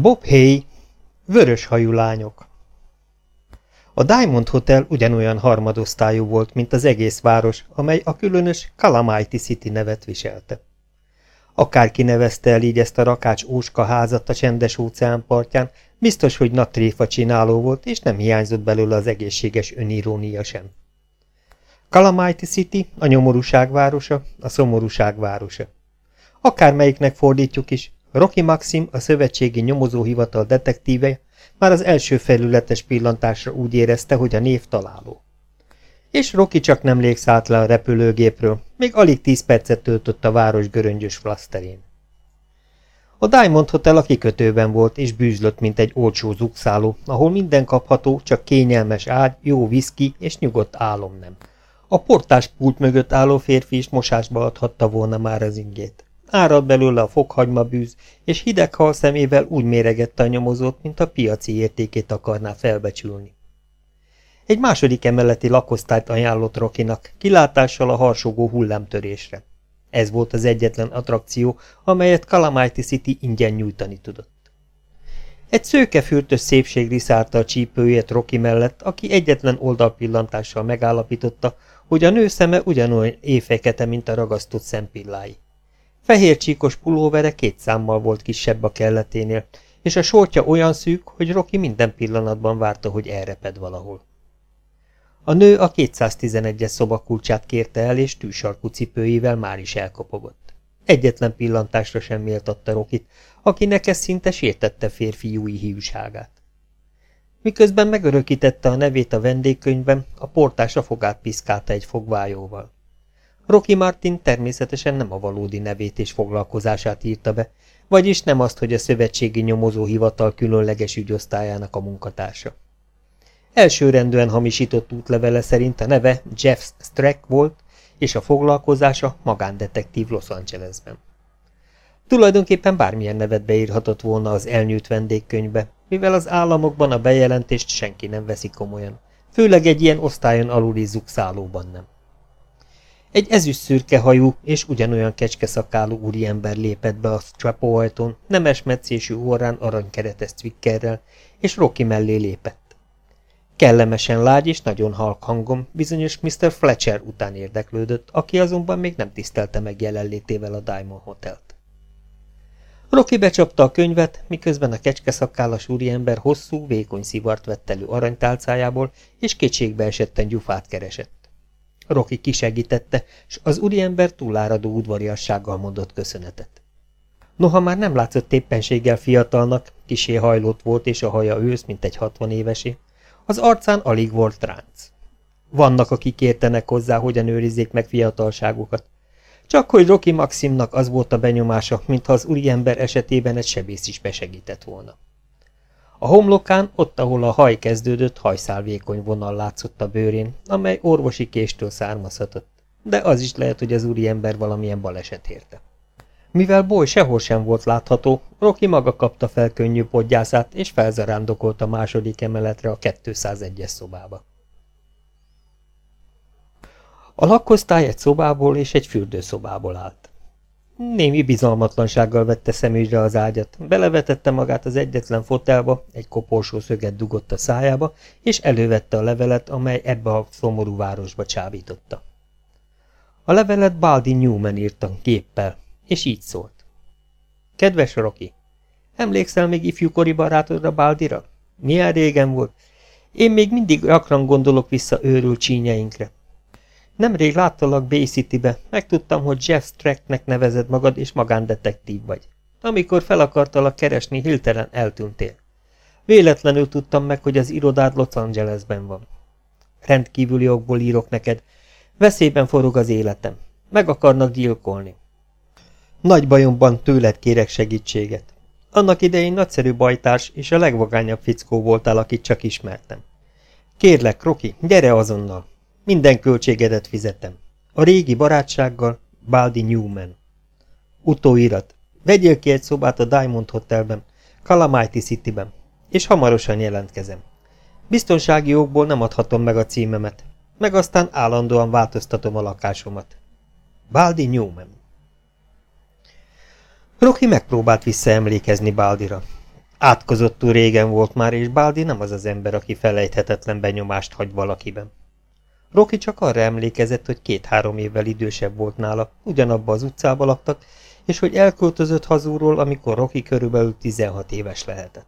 Bob Hay, vörös hajú lányok. A Diamond Hotel ugyanolyan harmadosztályú volt, mint az egész város, amely a különös Calamity City nevet viselte. Akárki nevezte el így ezt a rakács óska házat a csendes óceán partján, biztos, hogy natréfa csináló volt, és nem hiányzott belőle az egészséges önirónia sem. Calamity City a nyomorúság városa, a szomorúság városa. Akármelyiknek fordítjuk is, Rocky Maxim, a szövetségi nyomozóhivatal detektíve már az első felületes pillantásra úgy érezte, hogy a név találó. És Rocky csak nem szállt le a repülőgépről, még alig tíz percet töltött a város göröngyös flaszterén. A Diamond Hotel a kikötőben volt, és bűzlött, mint egy olcsó zukszáló, ahol minden kapható, csak kényelmes ágy, jó viszki és nyugodt álom nem. A portás pult mögött álló férfi is mosásba adhatta volna már az ingét. Árad belőle a fokhagyma bűz, és hideg hal szemével úgy méregette a nyomozót, mint a piaci értékét akarná felbecsülni. Egy második emeleti lakosztályt ajánlott Rokinak, kilátással a harsogó hullámtörésre. Ez volt az egyetlen attrakció, amelyet Calamity City ingyen nyújtani tudott. Egy szőkefürtös szépség riszálta a csípőjét Roki mellett, aki egyetlen oldalpillantással megállapította, hogy a nő szeme ugyanolyan éjfekete, mint a ragasztott szempillái. Fehér csíkos pulóvere két számmal volt kisebb a kelleténél, és a sortja olyan szűk, hogy Roki minden pillanatban várta, hogy elreped valahol. A nő a 211-es szobakulcsát kérte el, és tűsarkú cipőivel már is elkopogott. Egyetlen pillantásra sem méltatta Rokit, akinek ez szinte sértette férfiúi hívságát. Miközben megörökítette a nevét a vendégkönyvben, a portás a fogát piszkálta egy fogvájóval. Rocky Martin természetesen nem a valódi nevét és foglalkozását írta be, vagyis nem azt, hogy a Szövetségi Nyomozóhivatal különleges ügyosztályának a munkatársa. Elsőrendűen hamisított útlevele szerint a neve Jeff Streck volt, és a foglalkozása magándetektív Los Angelesben. Tulajdonképpen bármilyen nevet beírhatott volna az elnyűjt vendégkönyvbe, mivel az államokban a bejelentést senki nem veszi komolyan, főleg egy ilyen osztályon aluli zukszálóban nem. Egy ezüst szürke és ugyanolyan kecskeszakálú úriember lépett be a strapóajtón, nemes meccésű orrán aranykeretes twickerrel, és Rocky mellé lépett. Kellemesen lágy és nagyon halk hangom bizonyos Mr. Fletcher után érdeklődött, aki azonban még nem tisztelte meg jelenlétével a Diamond Hotelt. Rocky becsapta a könyvet, miközben a kecskeszakállas úriember hosszú, vékony szivart vett elő aranytálcájából, és kétségbe esetten gyufát keresett. Rocky kisegítette, s az úriember túláradó udvariassággal mondott köszönetet. Noha már nem látszott éppenséggel fiatalnak, kisé hajlott volt, és a haja ősz, mint egy hatvan évesé, az arcán alig volt ránc. Vannak, akik értenek hozzá, hogyan őrizzék meg fiatalságukat. Csak hogy Rocky Maximnak az volt a benyomása, mintha az úriember esetében egy sebész is besegített volna. A homlokán, ott, ahol a haj kezdődött, hajszálvékony vonal látszott a bőrén, amely orvosi késtől származhatott, de az is lehet, hogy az úriember valamilyen baleset érte. Mivel boly sehol sem volt látható, Rocky maga kapta fel könnyű podgyászát, és felzarándokolt a második emeletre a 201-es szobába. A lakosztály egy szobából és egy fürdőszobából állt. Némi bizalmatlansággal vette szemügyre az ágyat, belevetette magát az egyetlen fotelba, egy koporsó szöget dugott a szájába, és elővette a levelet, amely ebbe a szomorú városba csábította. A levelet Baldi Newman írta géppel, és így szólt. Kedves Rocky, emlékszel még ifjúkori barátodra Baldira? Milyen régen volt? Én még mindig gyakran gondolok vissza őrült csínyeinkre. Nemrég láttalak Bay City-be, megtudtam, hogy Jeff Strecknek nevezed magad, és magándetektív vagy. Amikor fel akartalak keresni, hirtelen eltűntél. Véletlenül tudtam meg, hogy az irodád Los Angelesben van. Rendkívüli okból írok neked. Veszélyben forog az életem. Meg akarnak gyilkolni. Nagy bajomban tőled kérek segítséget. Annak idején nagyszerű bajtárs és a legvagányabb fickó voltál, akit csak ismertem. Kérlek, Roki, gyere azonnal! Minden költségedet fizetem. A régi barátsággal, Baldi Newman. Utóirat. Vegyél ki egy szobát a Diamond Hotelben, Calamity Cityben, és hamarosan jelentkezem. Biztonsági okból nem adhatom meg a címemet, meg aztán állandóan változtatom a lakásomat. Baldi Newman. Rocky megpróbált visszaemlékezni Baldira. Átkozottul régen volt már, és Baldi nem az az ember, aki felejthetetlen benyomást hagy valakiben. Roki csak arra emlékezett, hogy két-három évvel idősebb volt nála, ugyanabba az utcába laktak, és hogy elköltözött hazúról, amikor Roki körülbelül 16 éves lehetett.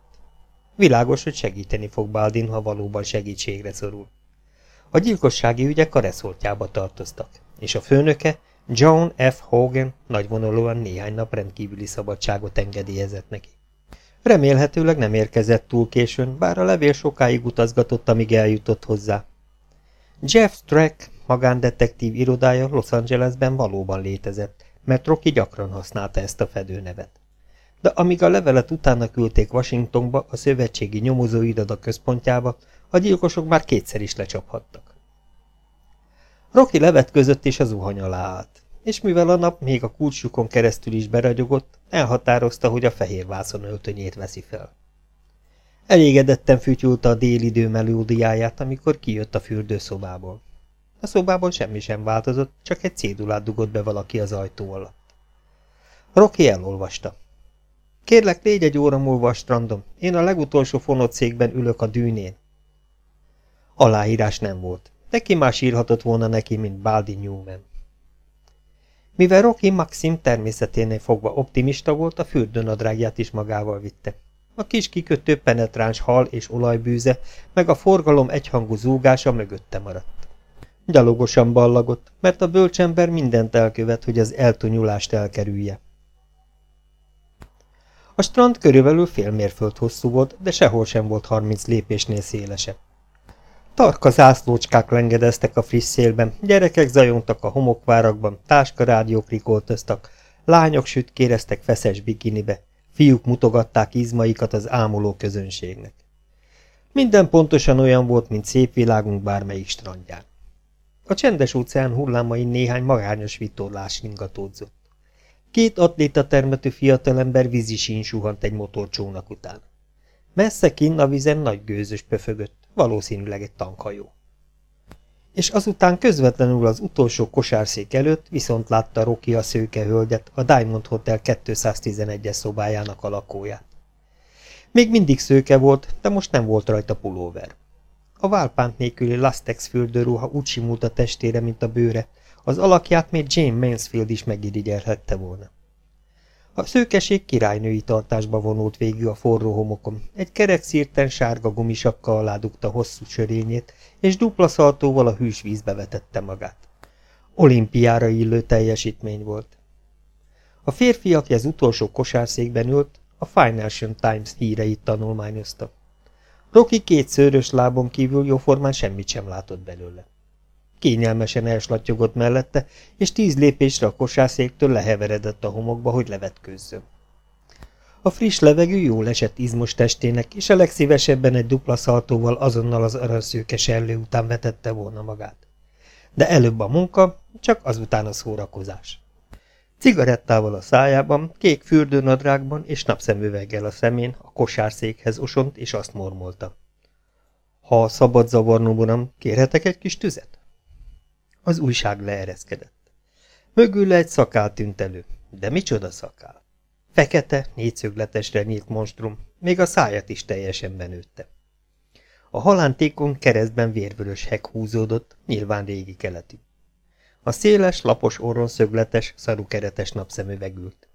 Világos, hogy segíteni fog Baldin, ha valóban segítségre szorul. A gyilkossági ügyek a reszortjába tartoztak, és a főnöke, John F. Hogan nagyvonalúan néhány nap rendkívüli szabadságot engedélyezett neki. Remélhetőleg nem érkezett túl későn, bár a levél sokáig utazgatott, amíg eljutott hozzá. Jeff Strack magándetektív irodája Los Angelesben valóban létezett, mert Rocky gyakran használta ezt a fedőnevet. De amíg a levelet utána küldték Washingtonba, a szövetségi nyomozóiroda központjába, a gyilkosok már kétszer is lecsaphattak. Rocky levet között is a zuhany alá állt, és mivel a nap még a kulcsukon keresztül is beragyogott, elhatározta, hogy a fehér vászon öltönyét veszi fel. Elégedetten fütyülte a délidő melódiáját, amikor kijött a fürdőszobából. A szobában semmi sem változott, csak egy cédulát dugott be valaki az ajtó alatt. Rocky elolvasta. Kérlek, légy egy óra múlva a strandon. Én a legutolsó fonott székben ülök a dűnén. Aláírás nem volt, de ki más írhatott volna neki, mint Baldi Newman. Mivel Rocky Maxim természeténél fogva optimista volt, a fürdőnadrágját is magával vitte. A kis kikötő penetráns hal és olajbűze, meg a forgalom egyhangú zúgása mögötte maradt. Gyalogosan ballagott, mert a bölcsember mindent elkövet, hogy az eltonyulást elkerülje. A strand körülbelül fél mérföld hosszú volt, de sehol sem volt harminc lépésnél szélesebb. Tarka zászlócskák lengedeztek a friss szélben, gyerekek zajongtak a homokvárakban, táskarádiók rikoltoztak, lányok sütkéreztek feszes bikinibe, fiúk mutogatták izmaikat az ámuló közönségnek. Minden pontosan olyan volt, mint szép világunk bármelyik strandján. A csendes óceán hullámai néhány magányos vitorlás ringatódzott. Két atléta termető fiatalember vízisín suhant egy motorcsónak után. Messze kinn a vizen nagy gőzös pöfögött, valószínűleg egy tankhajó. És azután közvetlenül az utolsó kosárszék előtt viszont látta Roki a szőke hölgyet, a Diamond Hotel 211-es szobájának a lakóját. Még mindig szőke volt, de most nem volt rajta pulóver. A válpánt nélküli lastex fürdőruha úgy simult a testére, mint a bőre, az alakját még Jane Mansfield is megirigyelhette volna. A szőkeség királynői tartásba vonult végül a forró homokon, egy kerek szírten sárga gumisakkal aládugta hosszú sörényét, és dupla szaltóval a hűs vízbe vetette magát. Olimpiára illő teljesítmény volt. A férfi, aki az utolsó kosárszékben ült, a Financial Times híreit tanulmányozta. Rocky két szőrös lábon kívül jóformán semmit sem látott belőle. Kényelmesen elslattyogott mellette, és tíz lépésre a kosárszéktől leheveredett a homokba, hogy levetkőzzön. A friss levegő jól esett izmos testének, és a legszívesebben egy dupla szaltóval azonnal az aranyszőke serlő után vetette volna magát. De előbb a munka, csak azután a szórakozás. Cigarettával a szájában, kék fürdőnadrágban és napszemüveggel a szemén a kosárszékhez osont, és azt mormolta. Ha szabad zavarnom, uram, kérhetek egy kis tüzet? Az újság leereszkedett. Mögül egy szakál tűnt elő. De micsoda szakál? Fekete, négyszögletesre nyílt monstrum, még a száját is teljesen benőtte. A halántékon keresztben vérvörös hek húzódott, nyilván régi keletű. A széles, lapos orron szögletes, szarukeretes napszemüveg ült.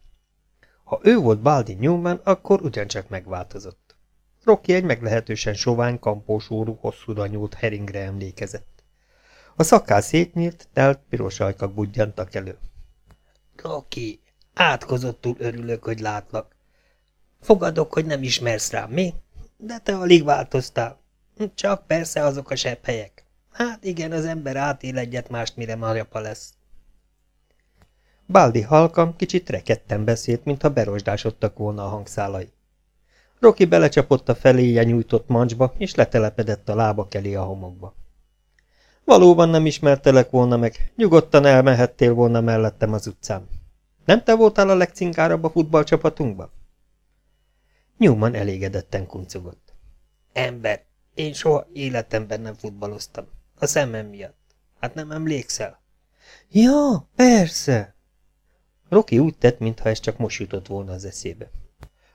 Ha ő volt Baldi Newman, akkor ugyancsak megváltozott. Rocky egy meglehetősen sovány, kampós órú, hosszúra nyúlt heringre emlékezett. A szakál szétnyílt, telt piros ajkak budjantak elő. Roki, átkozottul örülök, hogy látlak. Fogadok, hogy nem ismersz rám, mi? De te alig változtál. Csak persze azok a sebb helyek. Hát igen, az ember átél egyet mást, mire marjapa lesz. Baldi halkam kicsit rekedten beszélt, mintha berosdásodtak volna a hangszálai. Roki belecsapott a feléje nyújtott mancsba, és letelepedett a lába elé a homokba. Valóban nem ismertelek volna meg, nyugodtan elmehettél volna mellettem az utcán. Nem te voltál a legcinkárabb a futballcsapatunkban? Newman elégedetten kuncogott. Ember, én soha életemben nem futballoztam. A szemem miatt. Hát nem emlékszel? Ja, persze! Roki úgy tett, mintha ez csak most jutott volna az eszébe.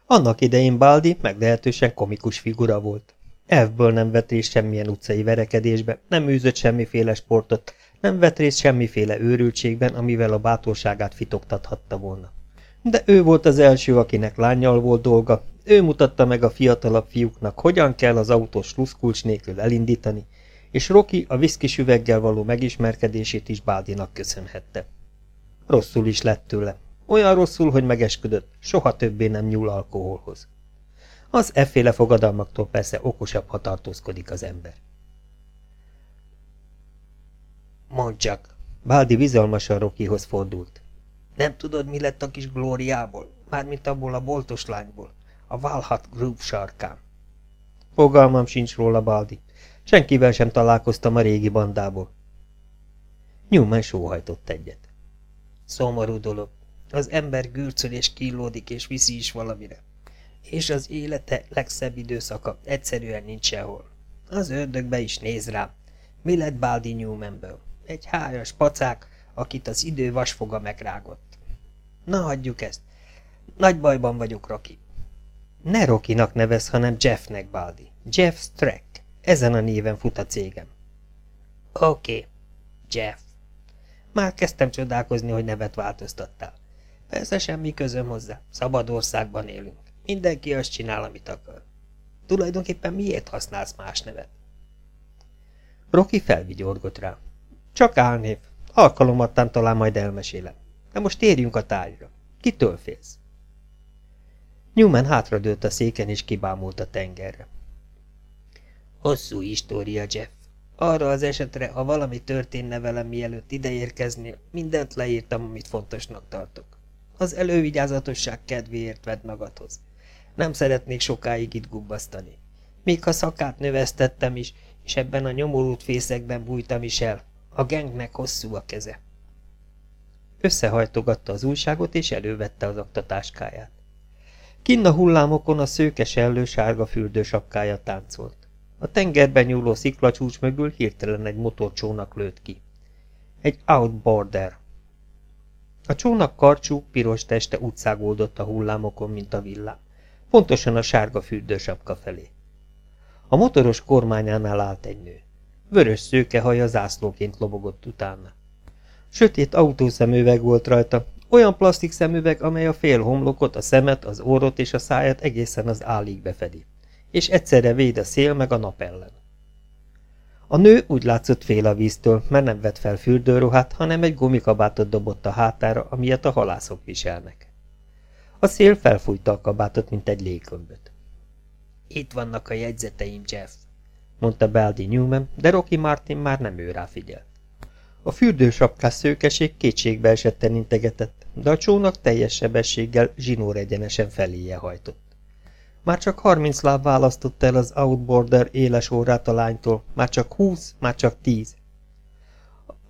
Annak idején Baldi meglehetősen komikus figura volt. Elfből nem vett részt semmilyen utcai verekedésbe, nem űzött semmiféle sportot, nem vett részt semmiféle őrültségben, amivel a bátorságát fitoktathatta volna. De ő volt az első, akinek lányjal volt dolga, ő mutatta meg a fiatalabb fiúknak, hogyan kell az autós sluszkulcs nélkül elindítani, és Rocky a viszkis üveggel való megismerkedését is Báldinak köszönhette. Rosszul is lett tőle. Olyan rosszul, hogy megesküdött, soha többé nem nyúl alkoholhoz. Az efféle fogadalmaktól persze okosabb, ha tartózkodik az ember. Mondd csak, Báldi bizalmasan Rokihoz fordult. Nem tudod, mi lett a kis Glóriából? Mármint abból a boltos lányból, a Valhat Group sarkán. Fogalmam sincs róla, Baldi. Senkivel sem találkoztam a régi bandából. Newman sóhajtott egyet. Szomorú dolog. Az ember gürcöl és killódik, és viszi is valamire. És az élete legszebb időszaka egyszerűen nincs sehol. Az ördögbe is néz rám. Mi lett Baldi Newmanből? Egy hájas pacák, akit az idő vasfoga megrágott. Na, hagyjuk ezt. Nagy bajban vagyok, Rocky. Ne Rokinak nevez, hanem Jeffnek, Baldi. Jeff Streck. Ezen a néven fut a cégem. Oké, okay. Jeff. Már kezdtem csodálkozni, hogy nevet változtattál. Persze semmi közöm hozzá. Szabad országban élünk. Mindenki azt csinál, amit akar. Tulajdonképpen miért használsz más nevet? Rocky felvigyorgott rá. Csak álnév. Alkalomattán talán majd elmesélem. De most térjünk a tárgyra. Kitől félsz? Newman hátradőlt a széken és kibámult a tengerre. Hosszú história, Jeff. Arra az esetre, ha valami történne velem mielőtt ideérkezni, mindent leírtam, amit fontosnak tartok. Az elővigyázatosság kedvéért vedd magadhoz. Nem szeretnék sokáig itt gubbasztani. Még ha szakát növesztettem is, és ebben a nyomorult fészekben bújtam is el, a gengnek hosszú a keze. Összehajtogatta az újságot, és elővette az aktatáskáját. Kinn a hullámokon a szőkes ellő sárga fürdősapkája táncolt. A tengerben nyúló sziklacsúcs mögül hirtelen egy motorcsónak lőtt ki. Egy outboarder. A csónak karcsú, piros teste utcágoldott a hullámokon, mint a villám. Pontosan a sárga fürdősapka felé. A motoros kormányánál állt egy nő. Vörös szőke haja zászlóként lobogott utána. Sötét autószemüveg volt rajta, olyan plastik szemüveg, amely a fél homlokot, a szemet, az orrot és a száját egészen az állig befedi, és egyszerre véd a szél meg a nap ellen. A nő úgy látszott fél a víztől, mert nem vett fel fürdőruhát, hanem egy gumikabátot dobott a hátára, amilyet a halászok viselnek. A szél felfújta a kabátot, mint egy légkömböt. Itt vannak a jegyzeteim, Jeff, mondta Baldi Newman, de Rocky Martin már nem ő rá. A fürdősapkás szőkeség kétségbe esetten integetett, de a csónak teljes sebességgel zsinór egyenesen feléje hajtott. Már csak harminc láb választott el az outboarder éles órát a lánytól, már csak húsz, már csak tíz.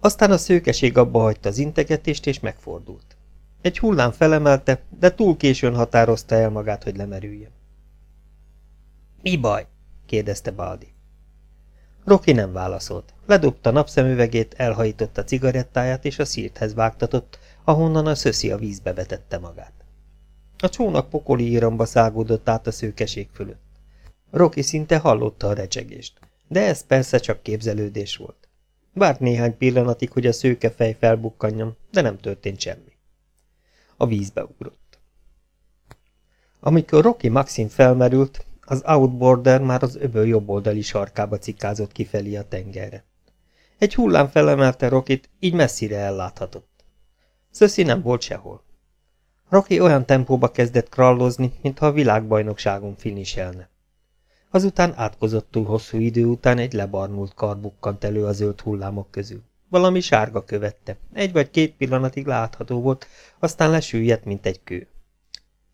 Aztán a szőkeség abba hagyta az integetést, és megfordult. Egy hullám felemelte, de túl későn határozta el magát, hogy lemerüljön. Mi baj? kérdezte Baldi. Roki nem válaszolt. Ledobta napszemüvegét, elhajította cigarettáját, és a szírthez vágtatott, ahonnan a szöszi a vízbe vetette magát. A csónak pokoli íramba szágódott át a szőkeség fölött. Roki szinte hallotta a recsegést, de ez persze csak képzelődés volt. Várt néhány pillanatig, hogy a szőke fej felbukkanjon, de nem történt semmi. A vízbe ugrott. Amikor Rocky Maxim felmerült, az outboarder már az öböl jobboldali sarkába cikázott kifelé a tengerre. Egy hullám felemelte Rokit, így messzire elláthatott. Szöszi nem volt sehol. Rocky olyan tempóba kezdett krallozni, mintha a világbajnokságon finiselne. Azután átkozottul hosszú idő után egy lebarnult kar bukkant elő a zöld hullámok közül. Valami sárga követte. Egy vagy két pillanatig látható volt, aztán lesüllyedt, mint egy kő.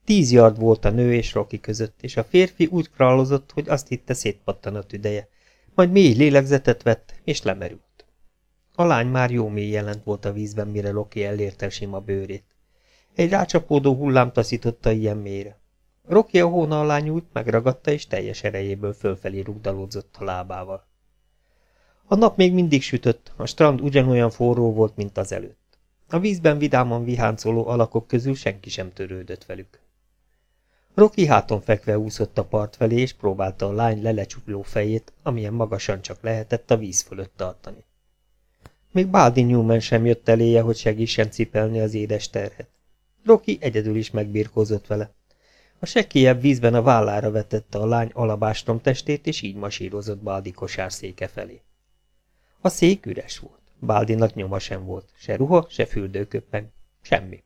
Tíz yard volt a nő és Rocky között, és a férfi úgy krallozott, hogy azt hitte szétpattan a tüdeje. Majd mély lélegzetet vett, és lemerült. A lány már jó mély jelent volt a vízben, mire Rocky elérte sima bőrét. Egy rácsapódó hullám taszította ilyen mélyre. Rocky a hóna alá nyújt, megragadta, és teljes erejéből fölfelé rugdalódzott a lábával. A nap még mindig sütött, a strand ugyanolyan forró volt, mint az előtt. A vízben vidáman viháncoló alakok közül senki sem törődött velük. Rocky háton fekve úszott a part felé, és próbálta a lány lelecsukló fejét, amilyen magasan csak lehetett a víz fölött tartani. Még Baldi Newman sem jött eléje, hogy segítsen cipelni az édes terhet. Rocky egyedül is megbírkozott vele. A sekélyebb vízben a vállára vetette a lány alabástrom testét, és így masírozott Baldi kosárszéke felé. A szék üres volt. Baldinak nyoma sem volt, se ruha, se fürdőköppen, semmi.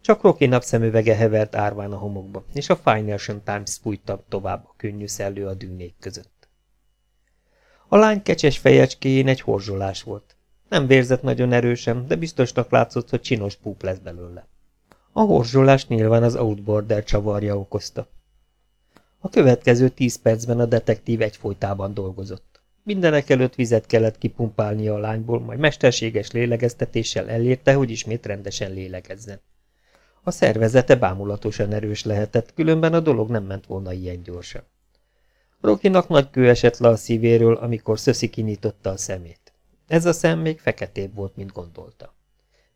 Csak Rocky napszemüvege hevert árván a homokba, és a Financial Times fújta tovább a könnyű szellő a dűnék között. A lány kecses fejecskéjén egy horzsolás volt. Nem vérzett nagyon erősen, de biztosnak látszott, hogy csinos púp lesz belőle. A horzsolás nyilván az outboarder csavarja okozta. A következő tíz percben a detektív egyfolytában dolgozott. Mindenek előtt vizet kellett kipumpálnia a lányból, majd mesterséges lélegeztetéssel elérte, hogy ismét rendesen lélegezzen. A szervezete bámulatosan erős lehetett, különben a dolog nem ment volna ilyen gyorsan. Rokinak nagy kő esett le a szívéről, amikor Szöszi kinyitotta a szemét. Ez a szem még feketébb volt, mint gondolta.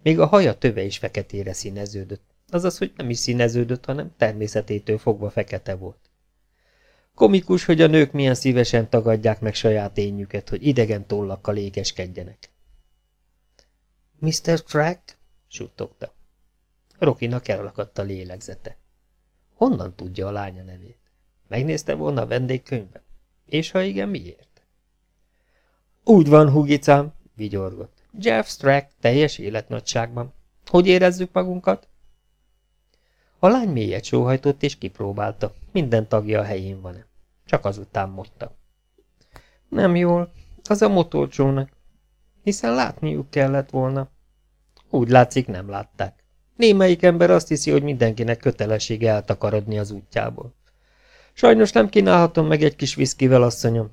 Még a haja töve is feketére színeződött, azaz, hogy nem is színeződött, hanem természetétől fogva fekete volt. Komikus, hogy a nők milyen szívesen tagadják meg saját ényüket, hogy idegen tollakkal égeskedjenek. Mr. Track? suttogta. Rokinak elakadt a lélegzete. Honnan tudja a lánya nevét? Megnézte volna a vendégkönyvben? És ha igen, miért? Úgy van, hugicám, vigyorgott. Jeff Strack teljes életnagyságban. Hogy érezzük magunkat? A lány mélyet sóhajtott és kipróbálta. Minden tagja a helyén van-e. Csak azután mondta. Nem jól. Az a motorcsónak. Hiszen látniuk kellett volna. Úgy látszik, nem látták. Némelyik ember azt hiszi, hogy mindenkinek kötelessége eltakarodni az útjából. Sajnos nem kínálhatom meg egy kis viszkivel, asszonyom.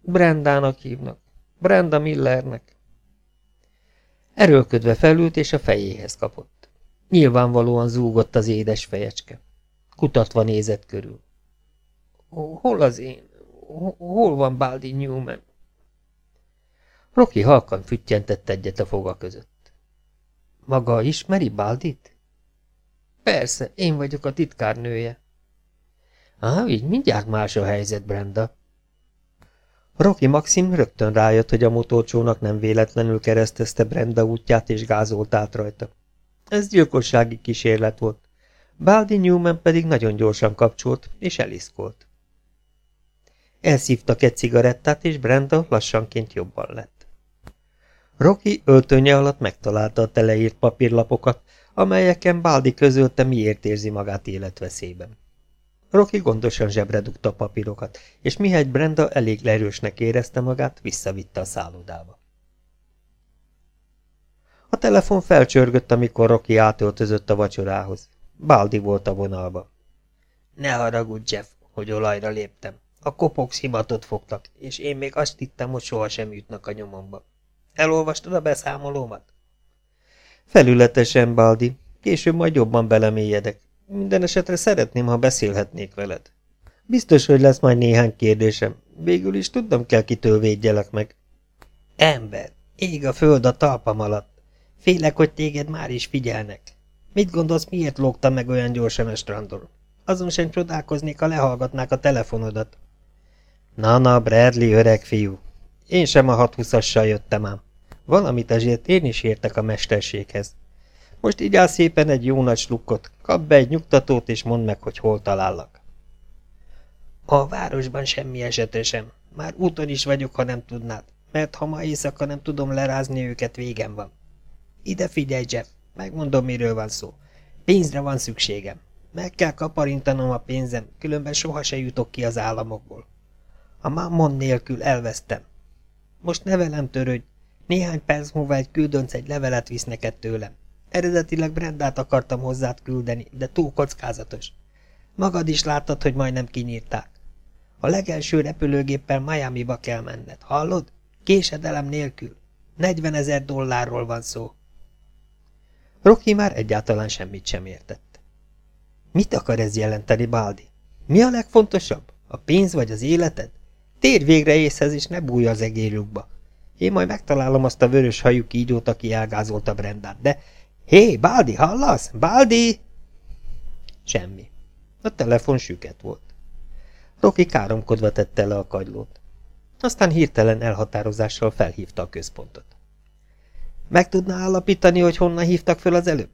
Brendának hívnak. Brenda Millernek. Erőlködve felült, és a fejéhez kapott. Nyilvánvalóan zúgott az édes fejecske. Kutatva nézett körül. Hol az én? Hol van Baldi Newman? Rocky halkan füttyentett egyet a foga között. Maga ismeri Baldit? Persze, én vagyok a titkárnője. Á, így mindjárt más a helyzet, Brenda. Rocky Maxim rögtön rájött, hogy a motorcsónak nem véletlenül keresztezte Brenda útját és gázolt át rajta. Ez gyilkossági kísérlet volt. Baldi Newman pedig nagyon gyorsan kapcsolt, és eliszkolt. Elszívtak egy cigarettát, és Brenda lassanként jobban lett. Rocky öltönye alatt megtalálta a teleírt papírlapokat, amelyeken Baldi közölte, miért érzi magát életveszélyben. Rocky gondosan zsebre dugta a papírokat, és mihegy Brenda elég lerősnek érezte magát, visszavitte a szállodába. A telefon felcsörgött, amikor Rocky átöltözött a vacsorához. Baldi volt a vonalba. Ne haragudj, Jeff, hogy olajra léptem. A kopok szimatot fogtak, és én még azt hittem, hogy sohasem jutnak a nyomomba. Elolvastad a beszámolómat? Felületesen, Baldi. Később majd jobban belemélyedek. Minden esetre szeretném, ha beszélhetnék veled. Biztos, hogy lesz majd néhány kérdésem. Végül is tudnom kell, kitől védjelek meg. Ember, ég a föld a talpam alatt. Félek, hogy téged már is figyelnek. Mit gondolsz, miért lógtam meg olyan gyorsan a strandon? Azon sem csodálkoznék, ha lehallgatnák a telefonodat. Na-na, Bradley, öreg fiú. Én sem a 620-assal jöttem ám. Valamit azért én is értek a mesterséghez. Most így áll szépen egy jó nagy slukkot, kap be egy nyugtatót, és mondd meg, hogy hol talállak. A városban semmi esetre sem. Már úton is vagyok, ha nem tudnád, mert ha ma éjszaka nem tudom lerázni őket, végem van. Ide figyelj, Jeff, megmondom, miről van szó. Pénzre van szükségem. Meg kell kaparintanom a pénzem, különben soha se jutok ki az államokból. A mammon nélkül elvesztem. Most ne velem törődj, néhány perc múlva egy küldönc egy levelet visz neked tőlem. Eredetileg Brendát akartam hozzád küldeni, de túl kockázatos. Magad is láttad, hogy majdnem kinyírták. A legelső repülőgéppel Miami-ba kell menned, hallod? Késedelem nélkül. 40 ezer dollárról van szó. Rocky már egyáltalán semmit sem értett. Mit akar ez jelenteni, Baldi? Mi a legfontosabb? A pénz vagy az életed? Térj végre észhez, és ne bújj az egérjukba. Én majd megtalálom azt a vörös hajú kígyót, aki elgázolta Brendát, de... Hé, Baldi, hallasz? Baldi! Semmi. A telefon süket volt. Roki káromkodva tette le a kagylót. Aztán hirtelen elhatározással felhívta a központot. Meg tudná állapítani, hogy honnan hívtak föl az előbb?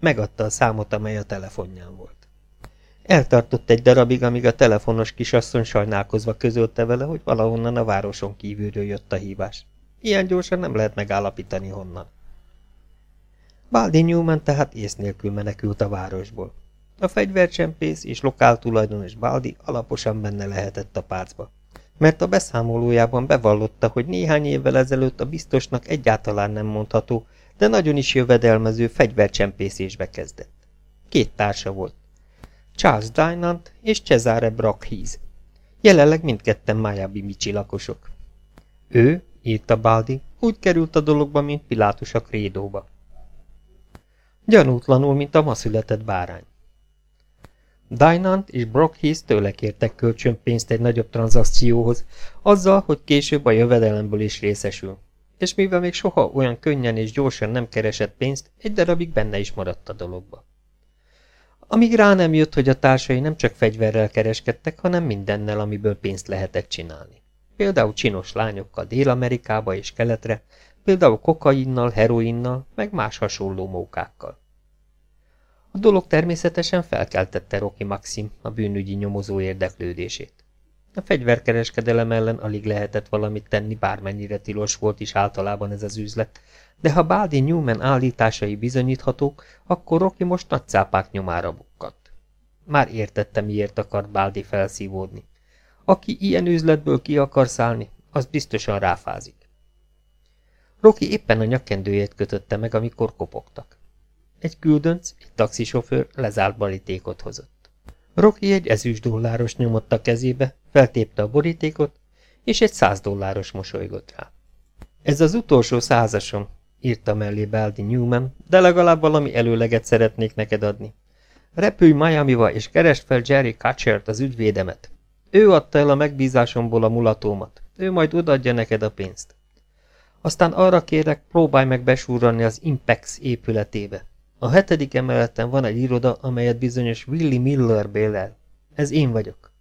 Megadta a számot, amely a telefonján volt. Eltartott egy darabig, amíg a telefonos kisasszony sajnálkozva közölte vele, hogy valahonnan a városon kívülről jött a hívás. Ilyen gyorsan nem lehet megállapítani honnan. Baldi Newman tehát ész nélkül menekült a városból. A fegyvercsempész és lokál tulajdonos Baldi alaposan benne lehetett a párcba, mert a beszámolójában bevallotta, hogy néhány évvel ezelőtt a biztosnak egyáltalán nem mondható, de nagyon is jövedelmező fegyvercsempészésbe kezdett. Két társa volt, Charles Dynant és Cesare Brockhees. Jelenleg mindketten Miami Michi lakosok. Ő, írta Baldi, úgy került a dologba, mint Pilátus a krédóba. Gyanútlanul, mint a ma született bárány. Dynant és Brockhees tőle kértek kölcsönpénzt egy nagyobb tranzakcióhoz, azzal, hogy később a jövedelemből is részesül. És mivel még soha olyan könnyen és gyorsan nem keresett pénzt, egy darabig benne is maradt a dologba. Amíg rá nem jött, hogy a társai nem csak fegyverrel kereskedtek, hanem mindennel, amiből pénzt lehetett csinálni. Például csinos lányokkal Dél-Amerikába és Keletre, például kokainnal, heroinnal, meg más hasonló mókákkal. A dolog természetesen felkeltette Rocky Maxim a bűnügyi nyomozó érdeklődését. A fegyverkereskedelem ellen alig lehetett valamit tenni, bármennyire tilos volt is általában ez az üzlet, de ha Baldi Newman állításai bizonyíthatók, akkor Rocky most nagy cápák nyomára bukkant. Már értette, miért akart Baldi felszívódni. Aki ilyen üzletből ki akar szállni, az biztosan ráfázik. Rocky éppen a nyakkendőjét kötötte meg, amikor kopogtak. Egy küldönc, egy taxisofőr lezárt borítékot hozott. Rocky egy ezüst dolláros nyomott a kezébe, feltépte a borítékot, és egy száz dolláros mosolygott rá. Ez az utolsó százasom, írta mellé Baldi Newman, de legalább valami előleget szeretnék neked adni. Repülj Miami-ba, és keresd fel Jerry Kutchert, az ügyvédemet. Ő adta el a megbízásomból a mulatómat. Ő majd odaadja neked a pénzt. Aztán arra kérek, próbálj meg besúrani az Impex épületébe. A hetedik emeleten van egy iroda, amelyet bizonyos Willy Miller bélel. Ez én vagyok.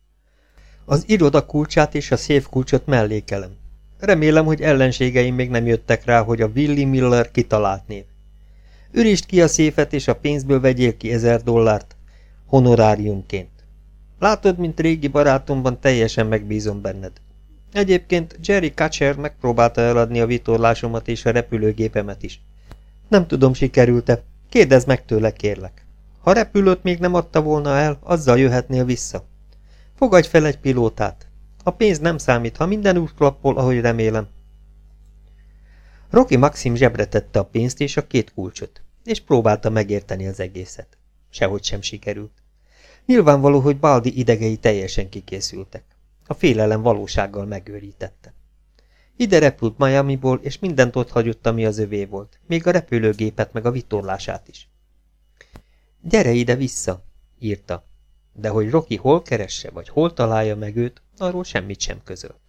Az iroda kulcsát és a szép kulcsot mellékelem. Remélem, hogy ellenségeim még nem jöttek rá, hogy a Willy Miller kitalált név. Ürítsd ki a széfet, és a pénzből vegyél ki ezer dollárt, honoráriumként. Látod, mint régi barátomban teljesen megbízom benned. Egyébként Jerry Kutcher megpróbálta eladni a vitorlásomat és a repülőgépemet is. Nem tudom, sikerült-e. Kérdezd meg tőle, kérlek. Ha repülőt még nem adta volna el, azzal jöhetnél vissza. Fogadj fel egy pilótát. A pénz nem számít, ha minden úgy klappol, ahogy remélem. Rocky Maxim zsebre tette a pénzt és a két kulcsot, és próbálta megérteni az egészet. Sehogy sem sikerült. Nyilvánvaló, hogy Baldi idegei teljesen kikészültek. A félelem valósággal megőrítette. Ide repült Miami-ból, és mindent ott hagyott, ami az övé volt, még a repülőgépet meg a vitorlását is. Gyere ide vissza, írta, de hogy Rocky hol keresse, vagy hol találja meg őt, arról semmit sem közölt.